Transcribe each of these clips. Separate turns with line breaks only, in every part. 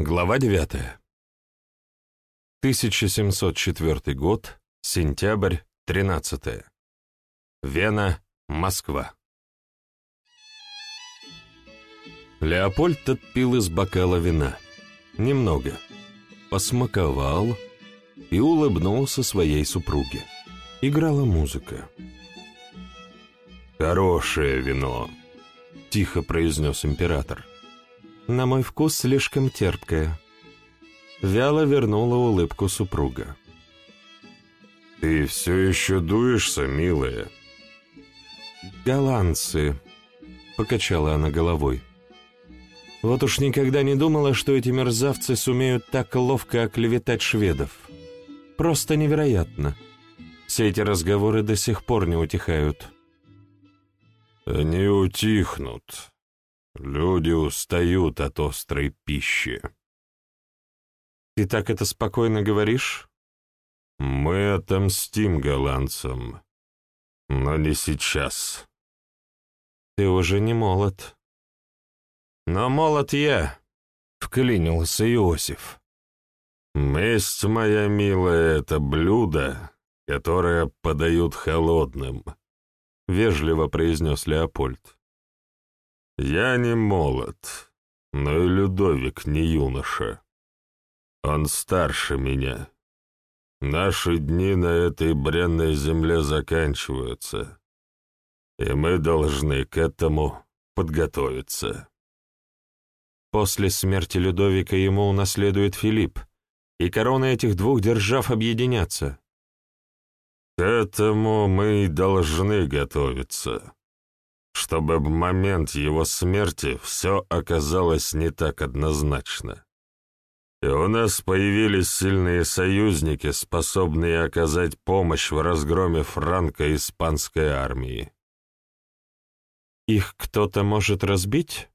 Глава 9. 1704 год, сентябрь, 13. Вена, Москва. Леопольд отпил из бокала вина. Немного. Посмаковал и улыбнулся своей супруге. Играла музыка. «Хорошее вино», — тихо произнес император. На мой вкус слишком терпкая. Вяло вернула улыбку супруга.
«Ты все еще дуешься, милая?»
«Голландцы», — покачала она головой. «Вот уж никогда не думала, что эти мерзавцы сумеют так ловко оклеветать шведов. Просто невероятно. Все эти разговоры до сих пор не утихают».
«Они утихнут», Люди устают от острой пищи.
Ты так это спокойно говоришь?
Мы отомстим голландцам, но не сейчас.
Ты уже не молод. Но молод я, — вклинился Иосиф.
Месть, моя милая, — это блюдо, которое подают холодным, — вежливо произнес Леопольд. Я не молод, но и Людовик не юноша. Он старше меня. Наши дни на этой бренной земле заканчиваются, и мы должны к этому подготовиться.
После смерти Людовика ему унаследует Филипп, и короны этих двух держав объединятся.
К этому мы и должны готовиться чтобы в момент его смерти все оказалось не так однозначно. И у нас появились сильные союзники, способные оказать помощь в разгроме франко-испанской армии.
Их кто-то может разбить?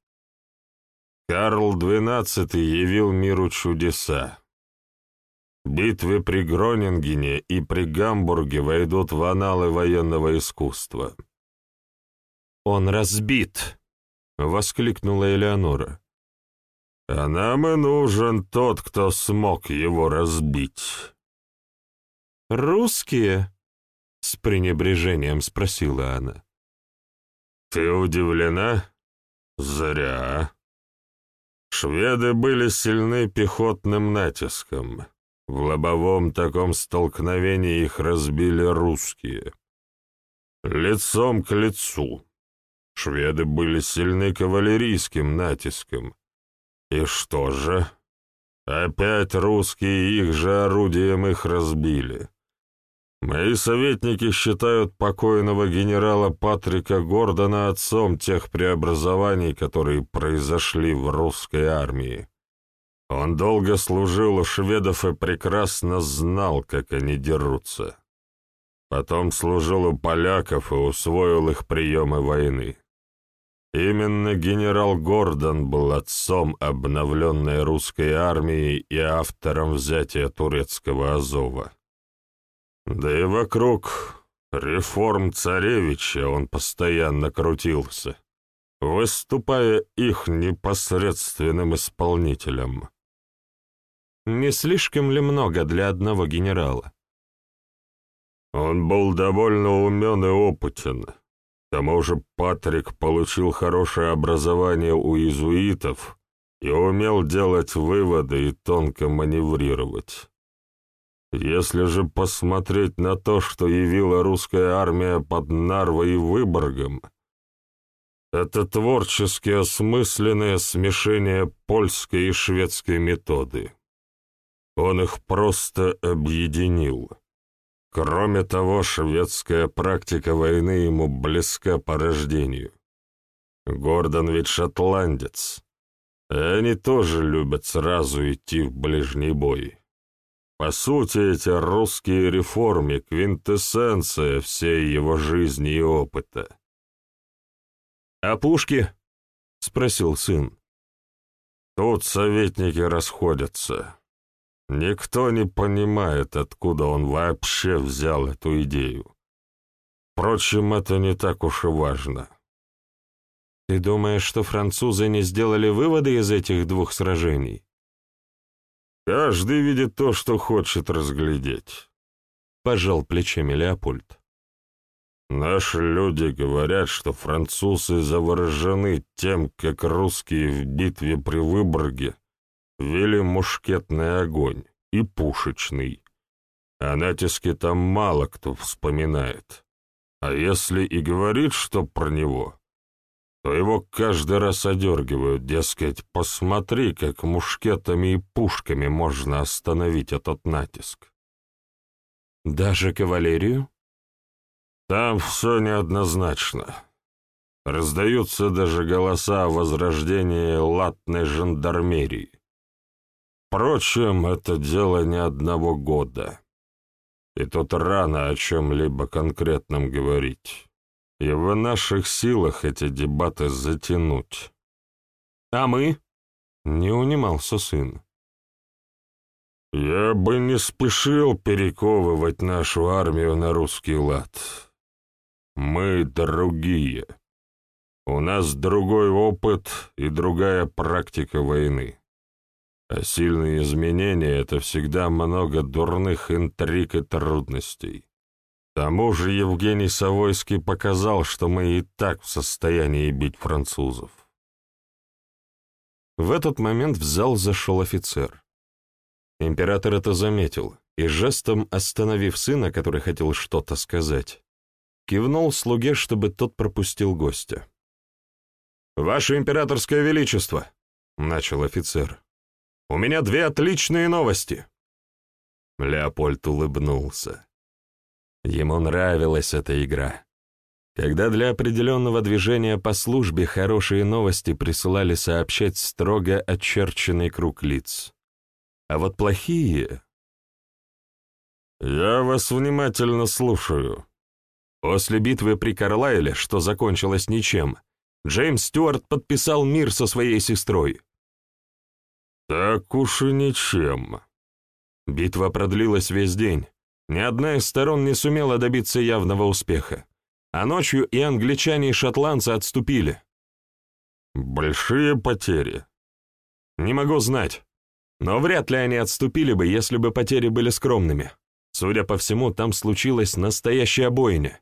Карл XII явил миру чудеса. Битвы при Гронингене и при Гамбурге войдут в аналы военного искусства.
«Он разбит!» — воскликнула Элеонора.
«А нам и нужен тот, кто смог его разбить».
«Русские?» — с пренебрежением спросила она.
«Ты удивлена? Зря. Шведы были сильны пехотным натиском. В лобовом таком столкновении их разбили русские. Лицом к лицу. Шведы были сильны кавалерийским натиском. И что же? Опять русские их же орудием их разбили. Мои советники считают покойного генерала Патрика Гордона отцом тех преобразований, которые произошли в русской армии. Он долго служил у шведов и прекрасно знал, как они дерутся. Потом служил у поляков и усвоил их приемы войны. Именно генерал Гордон был отцом обновленной русской армии и автором взятия турецкого Азова. Да и вокруг реформ царевича он постоянно крутился, выступая их непосредственным исполнителем.
Не слишком ли много для одного генерала?
Он был довольно умен и опытен, к тому же Патрик получил хорошее образование у иезуитов и умел делать выводы и тонко маневрировать. Если же посмотреть на то, что явила русская армия под Нарвой и Выборгом, это творчески осмысленное смешение польской и шведской методы. Он их просто объединил. Кроме того, шведская практика войны ему близка по рождению. Гордон ведь шотландец, и они тоже любят сразу идти в ближний бой. По сути, эти русские реформы — квинтэссенция всей его жизни и опыта.
«А пушки?» — спросил сын.
Тут советники расходятся. Никто не понимает, откуда он вообще взял эту идею. Впрочем, это не так уж и важно.
Ты думаешь, что французы не сделали выводы из этих двух сражений?
Каждый видит то, что хочет разглядеть.
Пожал плечами Леопольд.
Наши люди говорят, что французы заворожены тем, как русские в битве при Выборге вели мушкетный огонь и пушечный. О натиске там мало кто вспоминает. А если и говорит что про него, то его каждый раз одергивают, дескать, посмотри, как мушкетами и пушками можно остановить этот натиск.
Даже кавалерию?
Там все неоднозначно. Раздаются даже голоса о возрождении латной жандармерии. Впрочем, это дело не одного года. И тут рано о чем-либо конкретном говорить. И в наших силах эти дебаты затянуть.
А мы? Не унимался сын.
Я бы не спешил перековывать нашу армию на русский лад. Мы другие. У нас другой опыт и другая практика войны. А сильные изменения — это всегда много дурных интриг и трудностей. К тому же Евгений Савойский показал, что мы и так в состоянии бить французов.
В этот момент в зал зашел офицер. Император это заметил и жестом, остановив сына, который хотел что-то сказать, кивнул слуге, чтобы тот пропустил гостя. «Ваше императорское величество!» — начал офицер. «У меня две отличные новости!» Леопольд улыбнулся. Ему нравилась эта игра. Когда для определенного движения по службе хорошие новости присылали сообщать строго очерченный круг лиц. А вот плохие...
«Я вас внимательно слушаю»,
После битвы при Карлайле, что закончилось ничем, Джеймс Стюарт подписал мир со своей сестрой.
Так уж и ничем.
Битва продлилась весь день. Ни одна из сторон не сумела добиться явного успеха. А ночью и англичане, и шотландцы отступили.
Большие потери.
Не могу знать. Но вряд ли они отступили бы, если бы потери были скромными. Судя по всему, там случилась настоящая бойня.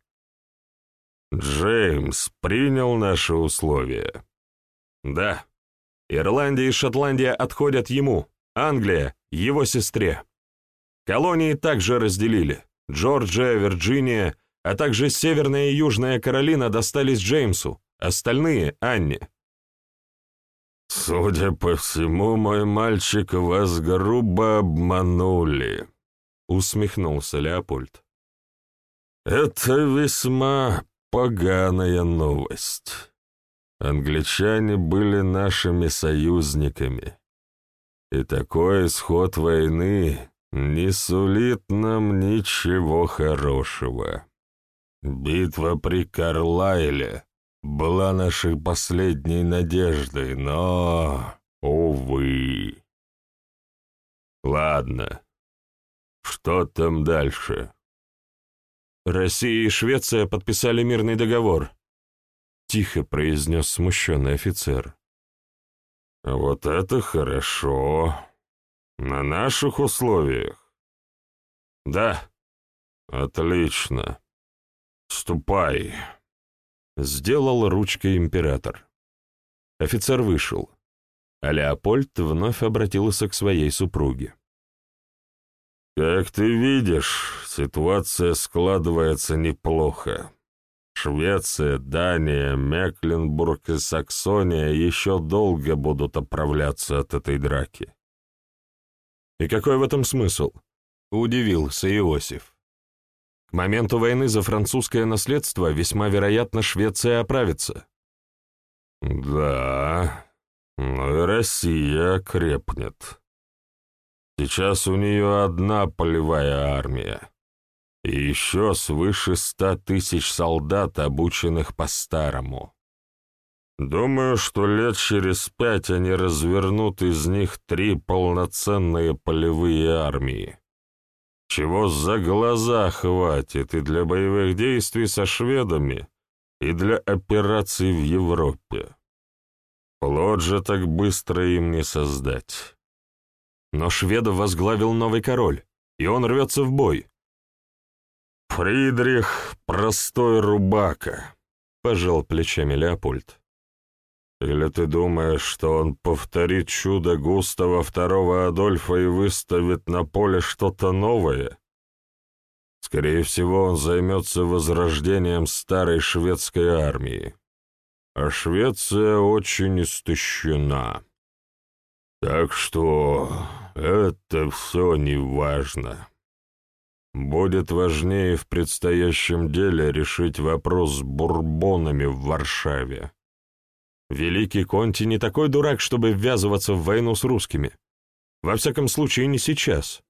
Джеймс принял наши условия.
Да. Ирландия и Шотландия отходят ему, Англия — его сестре. Колонии также разделили. Джорджия, Вирджиния, а также Северная и Южная Каролина достались Джеймсу, остальные — Анне.
«Судя по всему, мой мальчик, вас грубо обманули», — усмехнулся Леопольд. «Это весьма Поганая новость. Англичане были нашими союзниками. И такой исход войны не сулит нам ничего хорошего. Битва при Карлайле была нашей последней надеждой, но, увы. Ладно, что там дальше?
Россия и Швеция подписали мирный договор», — тихо произнес смущенный офицер.
«Вот это хорошо. На наших условиях?»
«Да».
«Отлично. Ступай», —
сделал ручкой император. Офицер вышел, а Леопольд вновь обратился к своей супруге.
«Как ты видишь, ситуация складывается неплохо. Швеция, Дания, Мекленбург и Саксония еще долго будут оправляться от этой драки».
«И какой в этом смысл?» — удивился Иосиф. «К моменту войны за французское наследство весьма вероятно Швеция оправится».
«Да, но и Россия крепнет». Сейчас у нее одна полевая армия. И еще свыше ста тысяч солдат, обученных по-старому. Думаю, что лет через пять они развернут из них три полноценные полевые армии. Чего за глаза хватит и для боевых действий со шведами, и для операций в Европе. Плод же так быстро им не создать.
но шведов возглавил новый король, и он рвется в бой.
«Фридрих — простой рубака», — пожал плечами Леопольд. «Или ты думаешь, что он повторит чудо Густава II Адольфа и выставит на поле что-то новое?» Скорее всего, он займется возрождением старой шведской армии. А Швеция очень истощена. Так что это все не важно. Будет важнее в предстоящем деле решить вопрос с бурбонами в Варшаве.
Великий Конти не такой дурак, чтобы ввязываться в войну с русскими. Во всяком случае, не сейчас.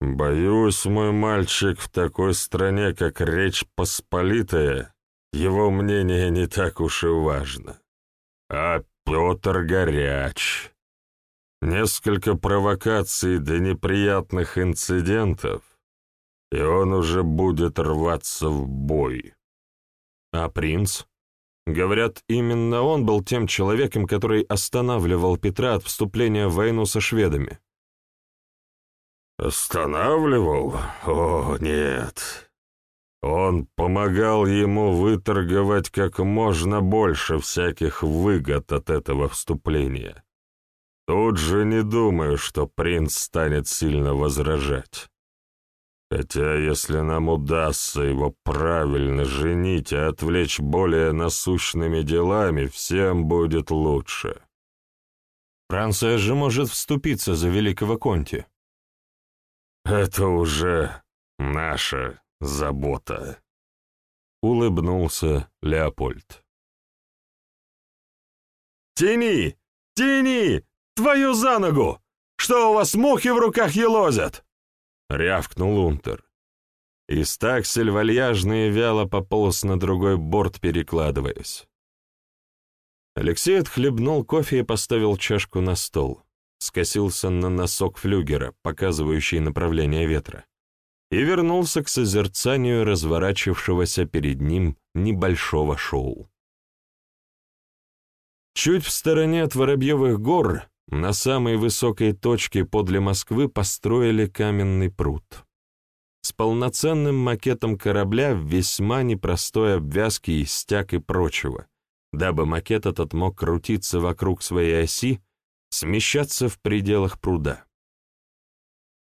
Боюсь, мой мальчик, в такой стране, как Речь Посполитая, его мнение не так уж и важно. А Петр горяч. Несколько провокаций до неприятных инцидентов, и он уже будет рваться в бой.
А принц? Говорят, именно он был тем человеком, который останавливал Петра от вступления в войну со шведами.
Останавливал? О, нет. Он помогал ему выторговать как можно больше всяких выгод от этого вступления. Тут же не думаю, что принц станет сильно возражать. Хотя если нам удастся его правильно женить и отвлечь более насущными делами, всем будет лучше.
Франция же может вступиться за великого Конти.
«Это уже наша забота», — улыбнулся Леопольд.
«Тяни! Тяни! Твою за ногу! Что у вас мухи в руках елозят?» — рявкнул Унтер. И стаксель вальяжно и вяло пополз на другой борт, перекладываясь. Алексей отхлебнул кофе и поставил чашку на стол скосился на носок флюгера, показывающий направление ветра, и вернулся к созерцанию разворачивавшегося перед ним небольшого шоу. Чуть в стороне от Воробьевых гор, на самой высокой точке подле Москвы, построили каменный пруд. С полноценным макетом корабля в весьма непростой обвязке из стяг и прочего, дабы макет этот мог крутиться вокруг своей оси смещаться в пределах пруда.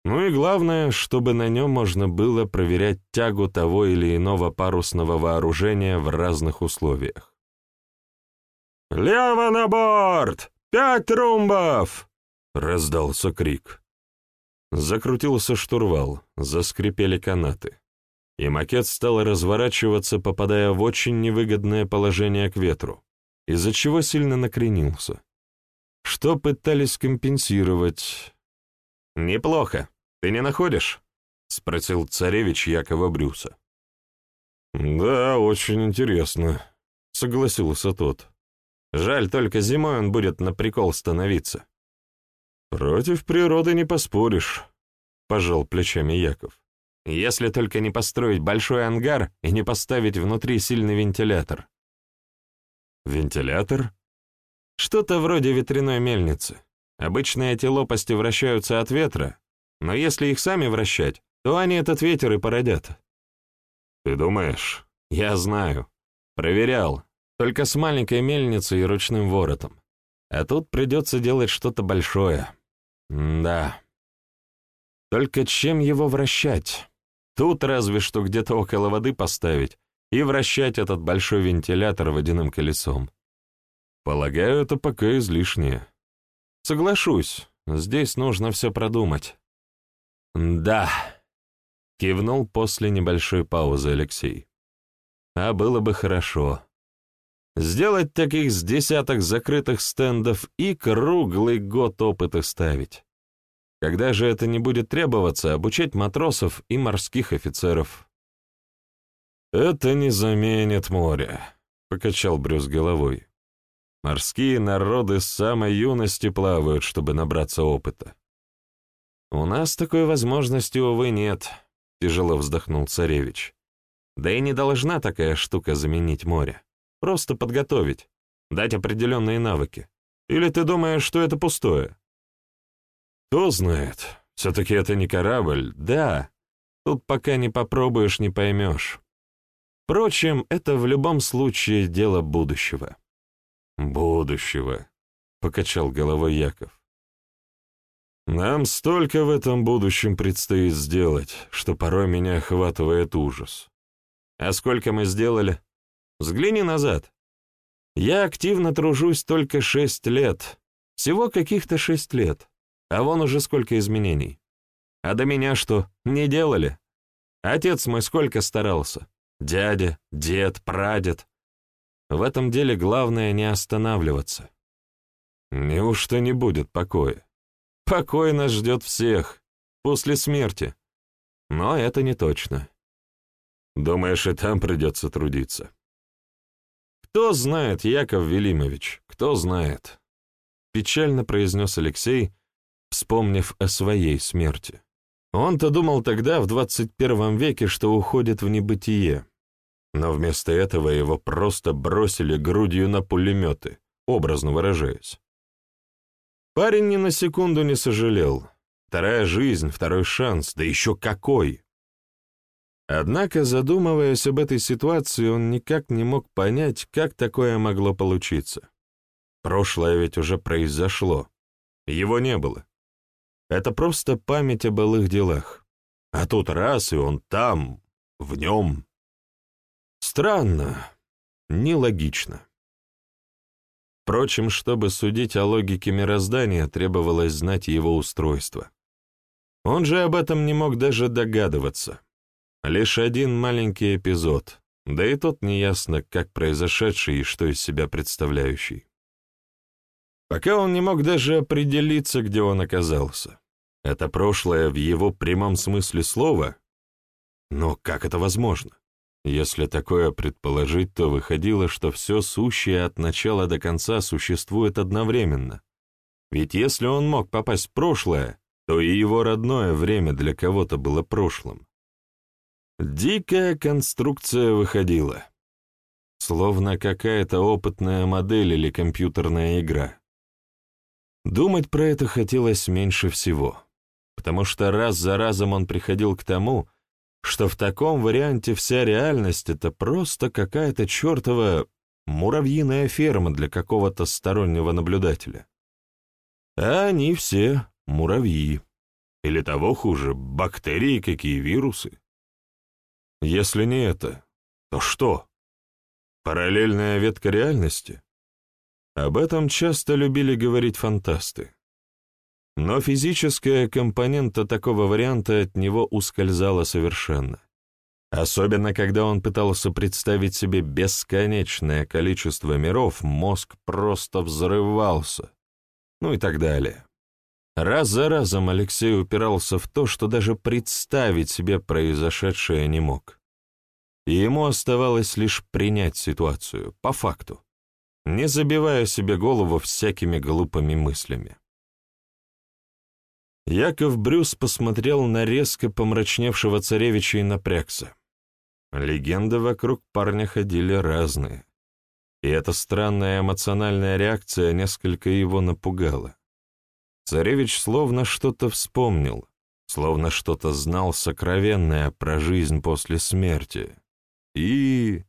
Ну и главное, чтобы на нем можно было проверять тягу того или иного парусного вооружения в разных условиях. «Лево на борт! Пять румбов!» — раздался крик. Закрутился штурвал, заскрипели канаты, и макет стал разворачиваться, попадая в очень невыгодное положение к ветру, из-за чего сильно накренился что пытались компенсировать. «Неплохо. Ты не находишь?» — спросил царевич Якова Брюса.
«Да, очень интересно», — согласился тот.
«Жаль, только зимой он будет на прикол становиться».
«Против природы не поспоришь», — пожал плечами Яков.
«Если только не построить большой ангар и не поставить внутри сильный вентилятор».
«Вентилятор?»
Что-то вроде ветряной мельницы. Обычно эти лопасти вращаются от ветра, но если их сами вращать, то они этот ветер и породят.
Ты думаешь?
Я знаю. Проверял. Только с маленькой мельницей и ручным воротом. А тут придется делать что-то большое. М да. Только чем его вращать? Тут разве что где-то около воды поставить и вращать этот большой вентилятор водяным колесом. Полагаю, это пока излишнее. Соглашусь, здесь нужно все продумать. Да, кивнул после небольшой паузы Алексей. А было бы хорошо. Сделать таких с десяток закрытых стендов и круглый год опыта ставить. Когда же это не будет требоваться, обучать матросов и морских офицеров.
«Это не заменит море», — покачал Брюс головой.
Морские народы с самой юности плавают, чтобы набраться опыта. У нас такой возможности, увы, нет, — тяжело вздохнул царевич. Да и не должна такая штука заменить море. Просто подготовить, дать определенные навыки. Или ты думаешь, что это пустое? Кто знает, все-таки это не корабль, да, тут пока не попробуешь, не поймешь. Впрочем, это в любом случае дело будущего. Будущего, покачал головой Яков. Нам столько в этом будущем предстоит сделать, что порой меня охватывает ужас. А сколько мы сделали? Взгляни назад. Я активно тружусь только шесть лет. Всего каких-то шесть лет. А вон уже сколько изменений. А до меня что, не делали? Отец мой сколько старался. Дядя, дед, прадед. В этом деле главное не останавливаться. Неужто не будет покоя? Покой нас ждет всех, после смерти. Но это не точно. Думаешь, и там придется трудиться? Кто знает, Яков Велимович, кто знает? Печально произнес Алексей, вспомнив о своей смерти. Он-то думал тогда, в 21 веке, что уходит в небытие. Но вместо этого его просто бросили грудью на пулеметы, образно выражаясь. Парень ни на секунду не сожалел. Вторая жизнь, второй шанс, да еще какой! Однако, задумываясь об этой ситуации, он никак не мог понять, как такое могло получиться. Прошлое ведь уже произошло. Его не было. Это просто память о былых делах. А тут раз, и он там, в нем. Странно, нелогично. Впрочем, чтобы судить о логике мироздания, требовалось знать его устройство. Он же об этом не мог даже догадываться. Лишь один маленький эпизод, да и тот неясно, как произошедший и что из себя представляющий. Пока он не мог даже определиться, где он оказался. Это прошлое в его прямом смысле слова? Но как это возможно? Если такое предположить, то выходило, что все сущее от начала до конца существует одновременно. Ведь если он мог попасть в прошлое, то и его родное время для кого-то было прошлым. Дикая конструкция выходила. Словно какая-то опытная модель или компьютерная игра. Думать про это хотелось меньше всего, потому что раз за разом он приходил к тому, что в таком варианте вся реальность — это просто какая-то чертова муравьиная ферма для какого-то стороннего наблюдателя. А они все муравьи. Или того хуже, бактерии, какие вирусы. Если не это, то что? Параллельная ветка реальности? Об этом часто любили говорить фантасты. Но физическая компонента такого варианта от него ускользала совершенно. Особенно, когда он пытался представить себе бесконечное количество миров, мозг просто взрывался. Ну и так далее. Раз за разом Алексей упирался в то, что даже представить себе произошедшее не мог. И ему оставалось лишь принять ситуацию, по факту, не забивая себе голову всякими глупыми мыслями. Яков Брюс посмотрел на резко помрачневшего царевича и напрягся. Легенды вокруг парня ходили разные, и эта странная эмоциональная реакция несколько его напугала. Царевич словно что-то вспомнил, словно что-то знал сокровенное про жизнь после смерти. И...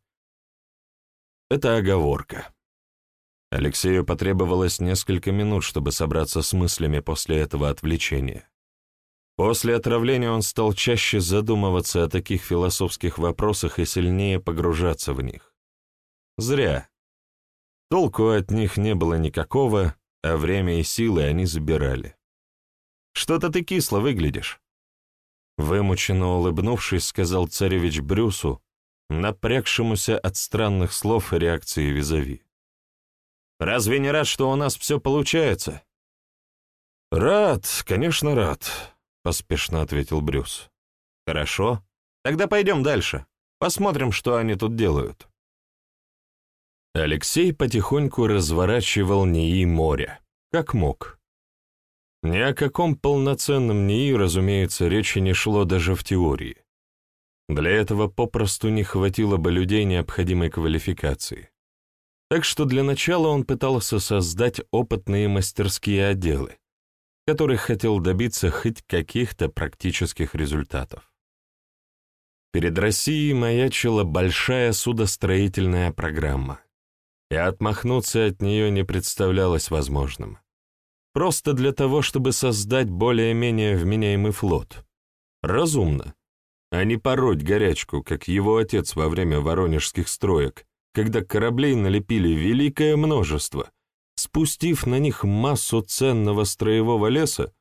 Это оговорка. Алексею потребовалось несколько минут, чтобы собраться с мыслями после этого отвлечения. После отравления он стал чаще задумываться о таких философских вопросах и сильнее погружаться в них. Зря. Толку от них не было никакого, а время и силы они забирали. «Что-то ты кисло выглядишь», — вымученно улыбнувшись, сказал царевич Брюсу, напрягшемуся от странных слов и реакции визави. Разве не рад, что у нас все получается?» «Рад, конечно, рад», — поспешно ответил Брюс. «Хорошо. Тогда пойдем дальше. Посмотрим, что они тут делают». Алексей потихоньку разворачивал НИИ моря, как мог. Ни о каком полноценном НИИ, разумеется, речи не шло даже в теории. Для этого попросту не хватило бы людей необходимой квалификации. Так что для начала он пытался создать опытные мастерские отделы, которых хотел добиться хоть каких-то практических результатов. Перед Россией маячила большая судостроительная программа, и отмахнуться от нее не представлялось возможным. Просто для того, чтобы создать более-менее вменяемый флот. Разумно, а не пороть горячку, как его отец во время воронежских строек, когда кораблей налепили великое множество, спустив на них массу ценного строевого леса,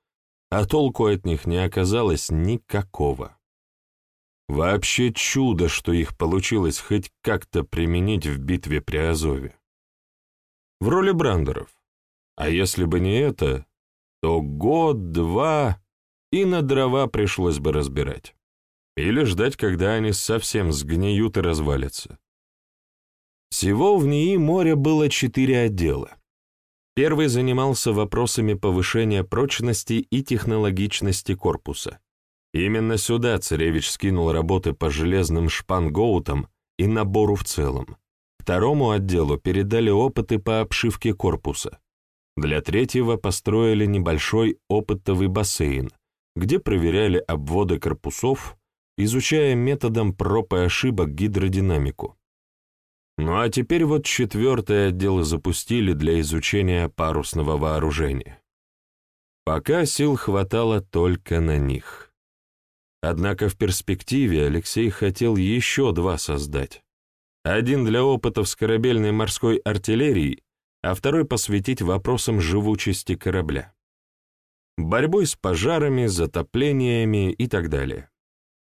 а толку от них не оказалось никакого. Вообще чудо, что их получилось хоть как-то применить в битве при Азове. В роли брандеров. А если бы не это, то год-два и на дрова пришлось бы разбирать. Или ждать, когда они совсем сгниют и развалятся. Всего в НИИ моря было четыре отдела. Первый занимался вопросами повышения прочности и технологичности корпуса. Именно сюда царевич скинул работы по железным шпангоутам и набору в целом. Второму отделу передали опыты по обшивке корпуса. Для третьего построили небольшой опытовый бассейн, где проверяли обводы корпусов, изучая методом проб и ошибок гидродинамику. Ну а теперь вот четвертый отдел запустили для изучения парусного вооружения. Пока сил хватало только на них. Однако в перспективе Алексей хотел еще два создать. Один для опытов с корабельной морской артиллерией, а второй посвятить вопросам живучести корабля. Борьбой с пожарами, затоплениями и так далее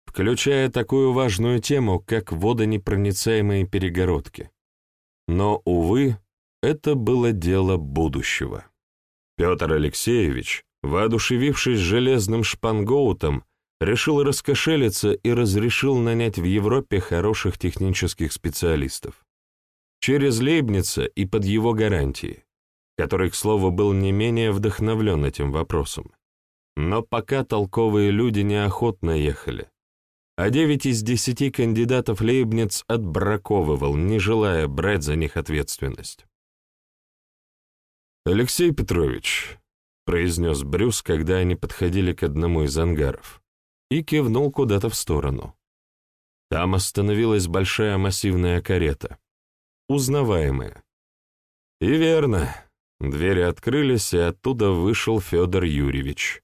включая такую важную тему, как водонепроницаемые перегородки. Но, увы, это было дело будущего. Петр Алексеевич, воодушевившись железным шпангоутом, решил раскошелиться и разрешил нанять в Европе хороших технических специалистов. Через Лейбница и под его гарантии, который, к слову, был не менее вдохновлен этим вопросом. Но пока толковые люди неохотно ехали, а девять из десяти кандидатов Лейбниц отбраковывал, не желая брать за них ответственность. «Алексей Петрович», — произнес Брюс, когда они подходили к одному из ангаров, и кивнул куда-то в сторону. Там остановилась большая массивная карета, узнаваемая. И верно, двери открылись, и оттуда вышел Федор Юрьевич,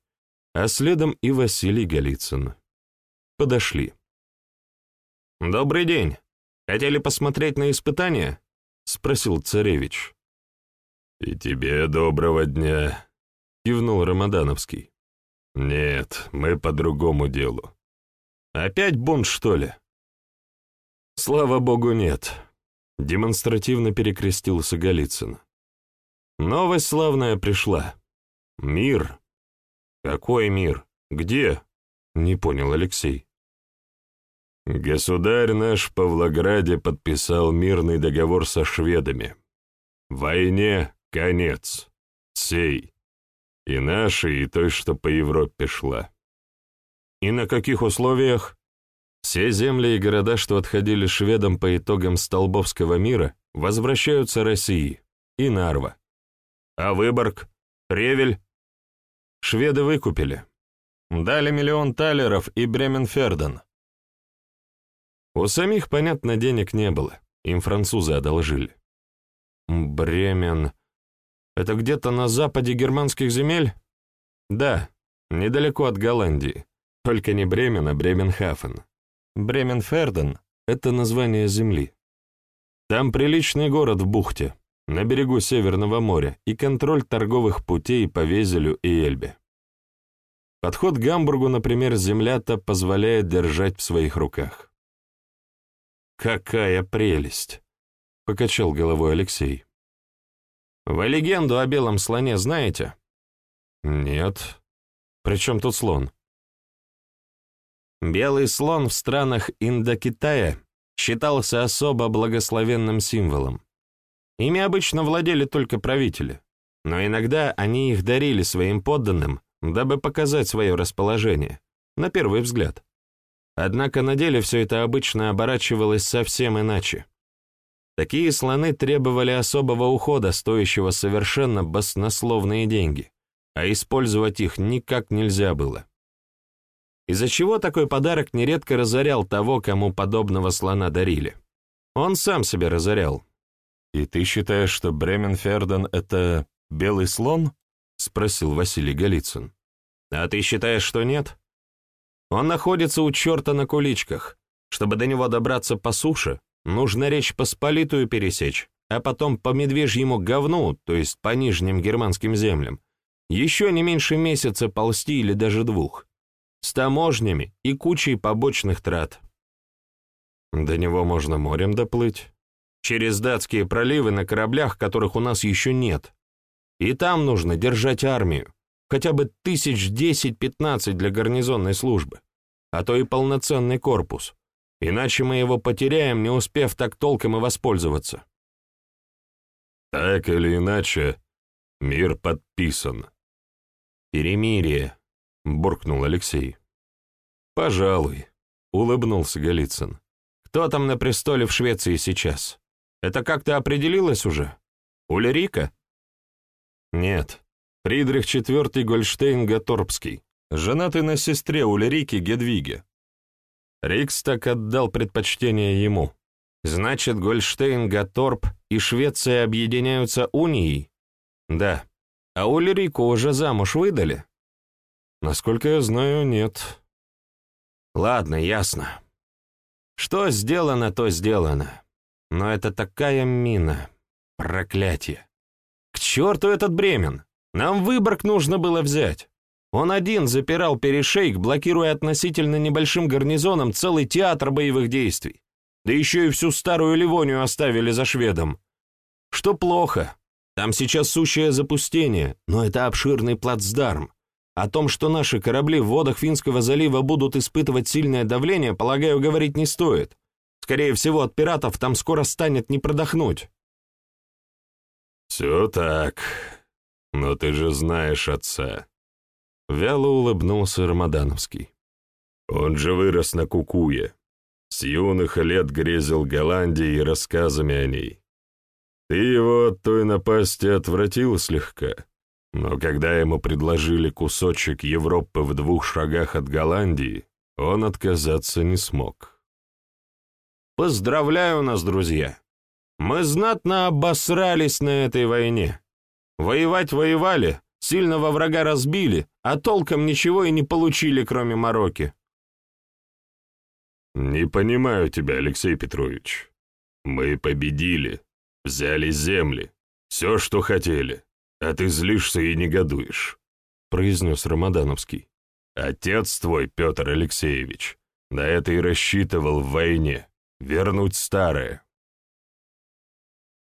а следом и Василий Голицын подошли. «Добрый день. Хотели посмотреть на испытания?» — спросил царевич.
«И тебе доброго дня», — кивнул Рамадановский. «Нет, мы по другому делу».
«Опять бунт, что ли?» «Слава богу, нет», — демонстративно перекрестился Голицын. «Новость славная пришла. Мир». «Какой мир? Где?» — не понял Алексей.
Государь наш в Павлограде подписал мирный договор со шведами. Войне конец. Сей. И нашей, и той, что по Европе шла.
И на каких условиях? Все земли и города, что отходили шведам по итогам Столбовского мира, возвращаются России. И Нарва. А Выборг? Ревель? Шведы выкупили. Дали миллион талеров и Бременферден. У самих, понятно, денег не было, им французы одолжили. Бремен. Это где-то на западе германских земель? Да, недалеко от Голландии. Только не Бремен, а Бременхафен. Бременферден — это название земли. Там приличный город в бухте, на берегу Северного моря, и контроль торговых путей по Везелю и Эльбе. Подход к Гамбургу, например, земля-то позволяет держать в своих руках. «Какая прелесть!» — покачал головой Алексей. «Вы легенду о белом слоне знаете?» «Нет. При чем тут слон?» Белый слон в странах Индокитая считался особо благословенным символом. Ими обычно владели только правители, но иногда они их дарили своим подданным, дабы показать свое расположение, на первый взгляд. Однако на деле все это обычно оборачивалось совсем иначе. Такие слоны требовали особого ухода, стоящего совершенно баснословные деньги, а использовать их никак нельзя было. Из-за чего такой подарок нередко разорял того, кому подобного слона дарили. Он сам себя разорял.
«И ты считаешь, что Бременферден — это белый слон?» — спросил Василий Голицын.
«А ты считаешь, что нет? Он находится у черта на куличках. Чтобы до него добраться по суше, нужно речь Посполитую пересечь, а потом по медвежьему говну, то есть по нижним германским землям, еще не меньше месяца ползти или даже двух, с таможнями и кучей побочных трат.
До него можно морем доплыть.
Через датские проливы на кораблях, которых у нас еще нет. И там нужно держать армию, хотя бы тысяч десять-пятнадцать для гарнизонной службы, а то и полноценный корпус, иначе мы его потеряем, не успев так толком и воспользоваться.
Так или иначе, мир подписан.
«Перемирие», — буркнул Алексей. «Пожалуй», — улыбнулся Голицын. «Кто там на престоле в Швеции сейчас? Это как-то определилось уже? Ульрика?»
«Нет, Фридрих IV Гольштейн-Гаторпский, женатый на сестре Ульрики Гедвиге. Рикстаг отдал предпочтение ему.
Значит, Гольштейн-Гаторп и Швеция объединяются унией? Да. А Ульрику уже замуж выдали?
Насколько я знаю, нет.
Ладно, ясно. Что сделано, то сделано. Но это такая мина. Проклятие. К черту этот Бремен! Нам Выборг нужно было взять. Он один запирал перешейк, блокируя относительно небольшим гарнизоном целый театр боевых действий. Да еще и всю старую Ливонию оставили за шведом. Что плохо, там сейчас сущее запустение, но это обширный плацдарм. О том, что наши корабли в водах Финского залива будут испытывать сильное давление, полагаю, говорить не стоит. Скорее всего, от пиратов там скоро станет не продохнуть.
«Все так. Но ты же знаешь отца».
Вяло улыбнулся Рамадановский.
«Он же вырос на Кукуе. С юных лет грезил Голландией и рассказами о ней. Ты его от той напасти отвратил слегка, но когда ему предложили кусочек Европы в двух шагах от Голландии, он отказаться не смог.
«Поздравляю нас, друзья! Мы знатно обосрались на этой войне. Воевать воевали, сильного врага разбили, а толком ничего и не получили, кроме мороки».
«Не понимаю тебя, Алексей Петрович. Мы победили, Взяли земли, все, что хотели, а ты злишься и негодуешь», — произнес Рамадановский. «Отец твой, Петр Алексеевич, на это и рассчитывал в войне, вернуть старое».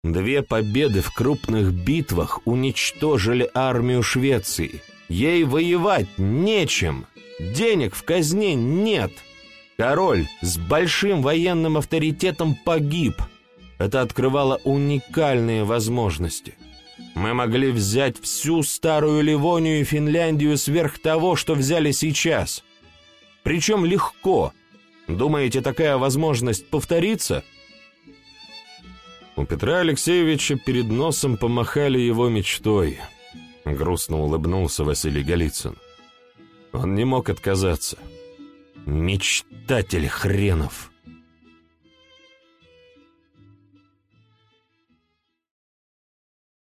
Две победы в крупных битвах уничтожили армию Швеции. Ей воевать нечем, денег в казне нет. Король с большим военным авторитетом погиб — это открывало уникальные возможности. Мы могли взять всю старую Ливонию и Финляндию сверх того, что взяли сейчас. Причем легко. Думаете, такая возможность повторится?
У Петра Алексеевича перед носом помахали его мечтой. Грустно улыбнулся Василий Голицын. Он не мог отказаться.
Мечтатель хренов!